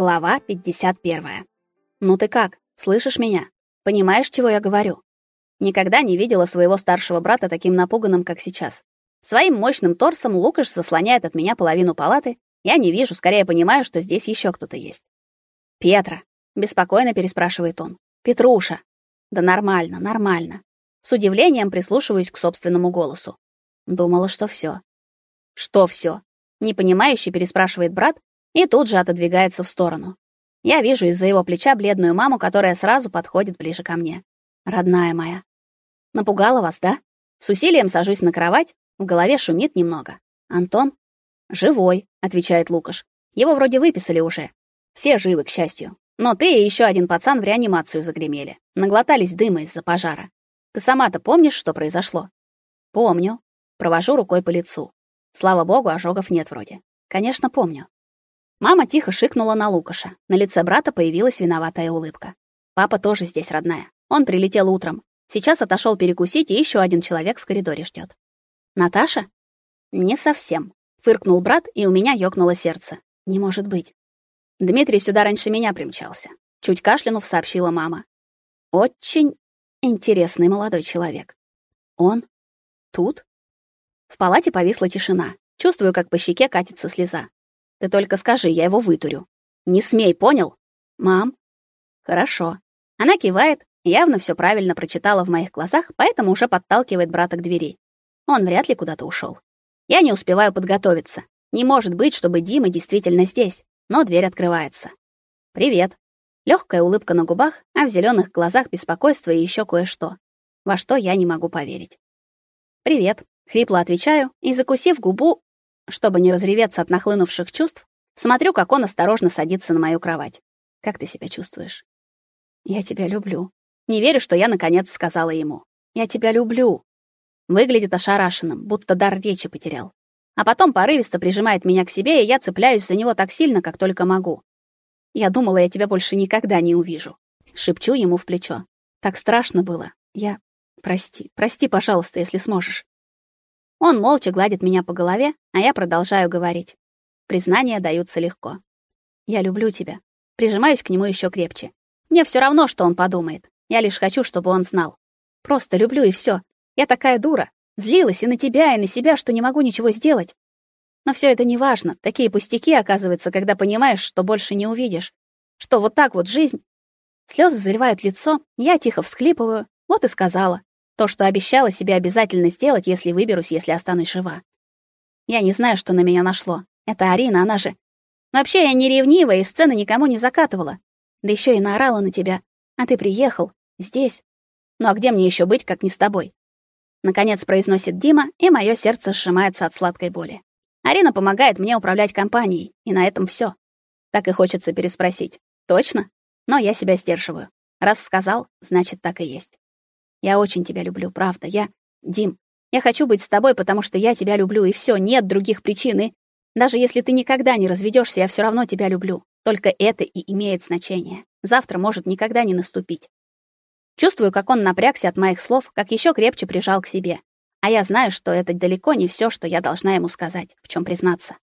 Глава 51. Ну ты как? Слышишь меня? Понимаешь, чего я говорю? Никогда не видела своего старшего брата таким напуганным, как сейчас. Своим мощным торсом Лукаш заслоняет от меня половину палаты. Я не вижу, скорее понимаю, что здесь еще кто-то есть. Петра, беспокойно переспрашивает он. Петруша. Да нормально, нормально. С удивлением прислушиваюсь к собственному голосу. Думала, что все. Что все? Непонимающе переспрашивает брат, и тут же отодвигается в сторону. Я вижу из-за его плеча бледную маму, которая сразу подходит ближе ко мне. Родная моя. Напугала вас, да? С усилием сажусь на кровать, в голове шумит немного. Антон живой, отвечает Лукаш. Его вроде выписали уже. Все живы, к счастью. Но ты и еще один пацан в реанимацию загремели. Наглотались дыма из-за пожара. Ты сама-то помнишь, что произошло? Помню. Провожу рукой по лицу. Слава богу, ожогов нет вроде. Конечно, помню. Мама тихо шикнула на Лукаша. На лице брата появилась виноватая улыбка. Папа тоже здесь, родная. Он прилетел утром. Сейчас отошел перекусить, и еще один человек в коридоре ждет. Наташа? Не совсем. Фыркнул брат, и у меня ёкнуло сердце. Не может быть. Дмитрий сюда раньше меня примчался. Чуть кашлянув, сообщила мама. Очень интересный молодой человек. Он тут? В палате повисла тишина. Чувствую, как по щеке катится слеза. Ты только скажи, я его вытурю. Не смей, понял? Мам. Хорошо. Она кивает, явно все правильно прочитала в моих глазах, поэтому уже подталкивает брата к двери. Он вряд ли куда-то ушел. Я не успеваю подготовиться. Не может быть, чтобы Дима действительно здесь. Но дверь открывается. Привет. Легкая улыбка на губах, а в зеленых глазах беспокойство и еще кое-что. Во что я не могу поверить. Привет, хрипло отвечаю и закусив губу, чтобы не разреветься от нахлынувших чувств, смотрю, как он осторожно садится на мою кровать. Как ты себя чувствуешь? Я тебя люблю. Не верю, что я наконец сказала ему. Я тебя люблю. Выглядит ошарашенным, будто дар речи потерял. А потом порывисто прижимает меня к себе, и я цепляюсь за него так сильно, как только могу. Я думала, я тебя больше никогда не увижу. Шепчу ему в плечо. Так страшно было. Я прости, прости, пожалуйста, если сможешь. Он молча гладит меня по голове, а я продолжаю говорить. Признания даются легко. Я люблю тебя. Прижимаюсь к нему еще крепче. Мне все равно, что он подумает. Я лишь хочу, чтобы он знал. Просто люблю и все. Я такая дура. Злилась и на тебя, и на себя, что не могу ничего сделать. Но все это не важно. Такие пустяки, оказывается, когда понимаешь, что больше не увидишь. Что вот так вот жизнь. Слезы заливают лицо, я тихо всхлипываю. Вот и сказала. То, что обещала себе обязательно сделать, если выберусь, если останусь жива. Я не знаю, что на меня нашло. Это Арина, она же... Вообще, я не ревнивая и сцены никому не закатывала. Да еще и наорала на тебя. А ты приехал. Здесь. Ну а где мне еще быть, как не с тобой? Наконец произносит Дима, и мое сердце сжимается от сладкой боли. Арина помогает мне управлять компанией, и на этом все. Так и хочется переспросить. Точно? Но я себя сдерживаю. Раз сказал, значит, так и есть. Я очень тебя люблю, правда. Я, Дим, я хочу быть с тобой, потому что я тебя люблю, и все, нет других причин. И даже если ты никогда не разведешься, я все равно тебя люблю. Только это и имеет значение. Завтра может никогда не наступить. Чувствую, как он напрягся от моих слов, как еще крепче прижал к себе. А я знаю, что это далеко не все, что я должна ему сказать, в чем признаться.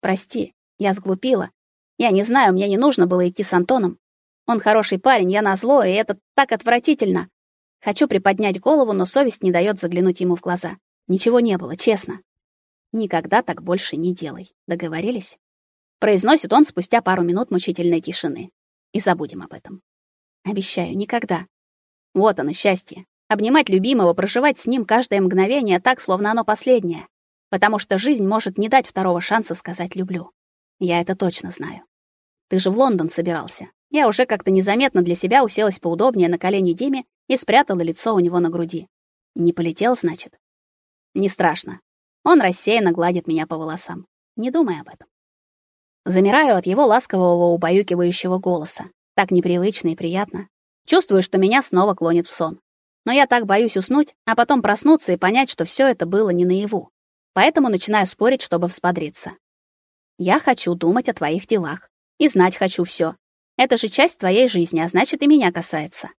Прости, я сглупила. Я не знаю, мне не нужно было идти с Антоном. Он хороший парень, я назло, и это так отвратительно. Хочу приподнять голову, но совесть не дает заглянуть ему в глаза. Ничего не было, честно. Никогда так больше не делай. Договорились? Произносит он спустя пару минут мучительной тишины. И забудем об этом. Обещаю, никогда. Вот оно, счастье. Обнимать любимого, проживать с ним каждое мгновение так, словно оно последнее. Потому что жизнь может не дать второго шанса сказать «люблю». Я это точно знаю. Ты же в Лондон собирался. Я уже как-то незаметно для себя уселась поудобнее на колени Диме и спрятала лицо у него на груди. Не полетел, значит? Не страшно. Он рассеянно гладит меня по волосам. Не думай об этом. Замираю от его ласкового убаюкивающего голоса. Так непривычно и приятно. Чувствую, что меня снова клонит в сон. Но я так боюсь уснуть, а потом проснуться и понять, что все это было не наяву. Поэтому начинаю спорить, чтобы взбодриться. Я хочу думать о твоих делах. И знать хочу все. Это же часть твоей жизни, а значит, и меня касается.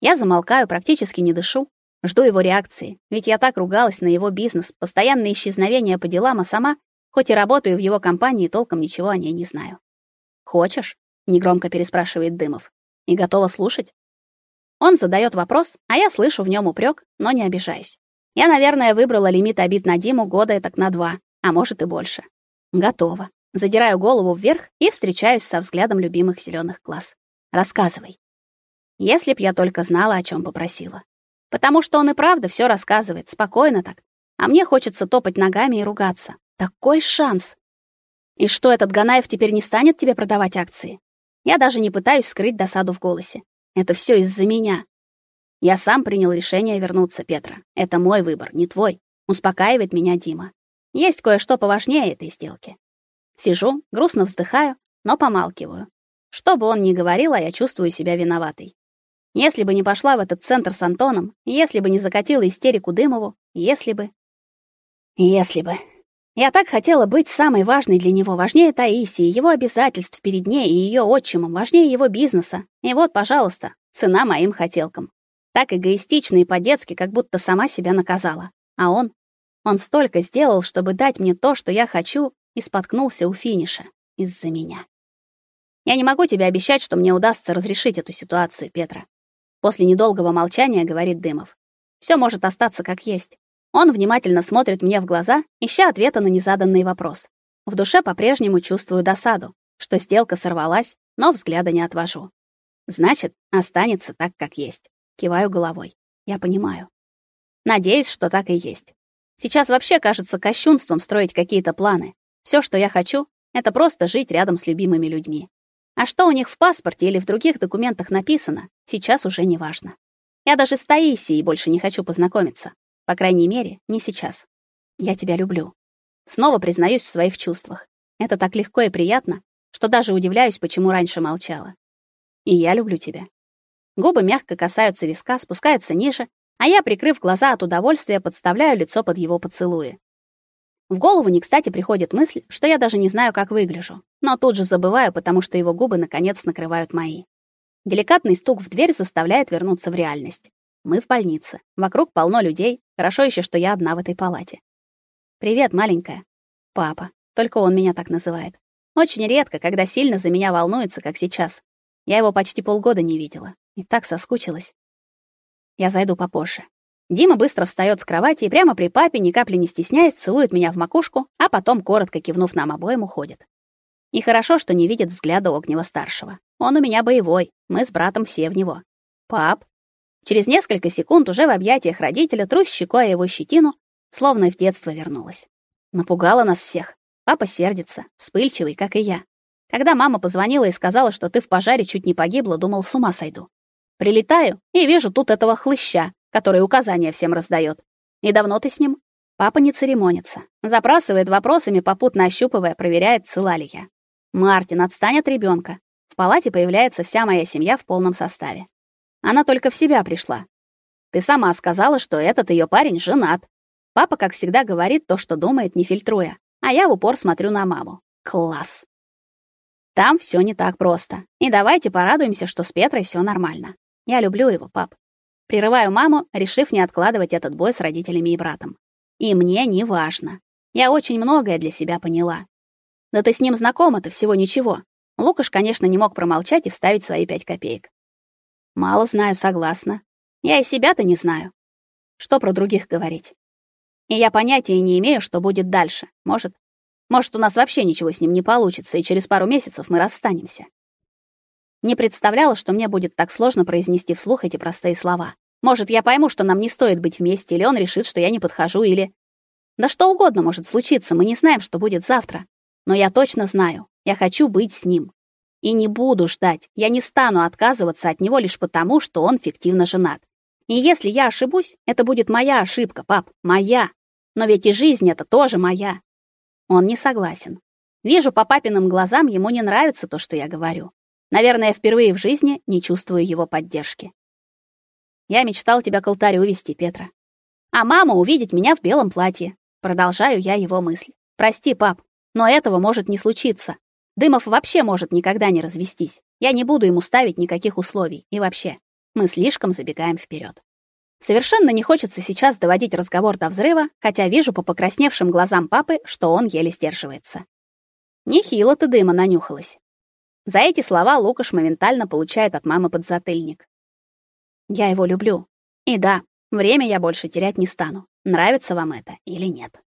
Я замолкаю, практически не дышу, жду его реакции, ведь я так ругалась на его бизнес, постоянные исчезновения по делам, а сама, хоть и работаю в его компании, толком ничего о ней не знаю. Хочешь? негромко переспрашивает Дымов. И готова слушать? Он задает вопрос, а я слышу в нем упрек, но не обижаюсь. Я, наверное, выбрала лимит обид на Диму года так на два, а может и больше. Готова. Задираю голову вверх и встречаюсь со взглядом любимых зеленых глаз. Рассказывай. Если б я только знала, о чем попросила. Потому что он и правда все рассказывает, спокойно так. А мне хочется топать ногами и ругаться. Такой шанс. И что этот Ганаев теперь не станет тебе продавать акции? Я даже не пытаюсь скрыть досаду в голосе. Это все из-за меня. Я сам принял решение вернуться, Петра. Это мой выбор, не твой. Успокаивает меня Дима. Есть кое-что поважнее этой сделки. Сижу, грустно вздыхаю, но помалкиваю. Что бы он ни говорил, а я чувствую себя виноватой. Если бы не пошла в этот центр с Антоном, если бы не закатила истерику Дымову, если бы... Если бы... Я так хотела быть самой важной для него, важнее Таисии, его обязательств перед ней и ее отчимом, важнее его бизнеса. И вот, пожалуйста, цена моим хотелкам. Так эгоистично и по-детски, как будто сама себя наказала. А он? Он столько сделал, чтобы дать мне то, что я хочу, и споткнулся у финиша из-за меня. Я не могу тебе обещать, что мне удастся разрешить эту ситуацию, Петра. После недолгого молчания говорит Дымов. Все может остаться как есть. Он внимательно смотрит мне в глаза, ища ответа на незаданный вопрос. В душе по-прежнему чувствую досаду, что сделка сорвалась, но взгляда не отвожу. Значит, останется так, как есть. Киваю головой. Я понимаю. Надеюсь, что так и есть. Сейчас вообще кажется кощунством строить какие-то планы. Все, что я хочу, это просто жить рядом с любимыми людьми. А что у них в паспорте или в других документах написано, сейчас уже не важно. Я даже с Таисией больше не хочу познакомиться. По крайней мере, не сейчас. Я тебя люблю. Снова признаюсь в своих чувствах. Это так легко и приятно, что даже удивляюсь, почему раньше молчала. И я люблю тебя. Губы мягко касаются виска, спускаются ниже, а я, прикрыв глаза от удовольствия, подставляю лицо под его поцелуи. В голову не кстати приходит мысль, что я даже не знаю, как выгляжу, но тут же забываю, потому что его губы наконец накрывают мои. Деликатный стук в дверь заставляет вернуться в реальность. Мы в больнице. Вокруг полно людей. Хорошо еще, что я одна в этой палате. Привет, маленькая. Папа. Только он меня так называет. Очень редко, когда сильно за меня волнуется, как сейчас. Я его почти полгода не видела и так соскучилась. Я зайду попозже. Дима быстро встает с кровати и прямо при папе, ни капли не стесняясь, целует меня в макушку, а потом, коротко кивнув нам обоим, уходит. И хорошо, что не видит взгляда Огнева-старшего. Он у меня боевой, мы с братом все в него. Пап. Через несколько секунд уже в объятиях родителя трусь щекой его щетину, словно в детство вернулась. Напугала нас всех. Папа сердится, вспыльчивый, как и я. Когда мама позвонила и сказала, что ты в пожаре чуть не погибла, думал, с ума сойду. Прилетаю и вижу тут этого хлыща, который указания всем раздает. И давно ты с ним? Папа не церемонится. Запрасывает вопросами, попутно ощупывая, проверяет, цела ли я. Мартин, отстань от ребенка. В палате появляется вся моя семья в полном составе. Она только в себя пришла. Ты сама сказала, что этот ее парень женат. Папа, как всегда, говорит то, что думает, не фильтруя. А я в упор смотрю на маму. Класс. Там все не так просто. И давайте порадуемся, что с Петрой все нормально. Я люблю его, пап. Прерываю маму, решив не откладывать этот бой с родителями и братом. И мне не важно. Я очень многое для себя поняла. Да ты с ним знакома-то всего ничего. Лукаш, конечно, не мог промолчать и вставить свои пять копеек. Мало знаю, согласна. Я и себя-то не знаю. Что про других говорить? И я понятия не имею, что будет дальше. Может, может, у нас вообще ничего с ним не получится, и через пару месяцев мы расстанемся. Не представляла, что мне будет так сложно произнести вслух эти простые слова. Может, я пойму, что нам не стоит быть вместе, или он решит, что я не подхожу, или... Да что угодно может случиться, мы не знаем, что будет завтра. Но я точно знаю, я хочу быть с ним. И не буду ждать, я не стану отказываться от него лишь потому, что он фиктивно женат. И если я ошибусь, это будет моя ошибка, пап, моя. Но ведь и жизнь это тоже моя. Он не согласен. Вижу по папиным глазам, ему не нравится то, что я говорю. Наверное, впервые в жизни не чувствую его поддержки. Я мечтал тебя к алтарю вести, Петра. А мама увидеть меня в белом платье. Продолжаю я его мысль. Прости, пап, но этого может не случиться. Дымов вообще может никогда не развестись. Я не буду ему ставить никаких условий. И вообще, мы слишком забегаем вперед. Совершенно не хочется сейчас доводить разговор до взрыва, хотя вижу по покрасневшим глазам папы, что он еле сдерживается. Нехило ты дыма нанюхалась. За эти слова Лукаш моментально получает от мамы подзатыльник. Я его люблю. И да, время я больше терять не стану. Нравится вам это или нет?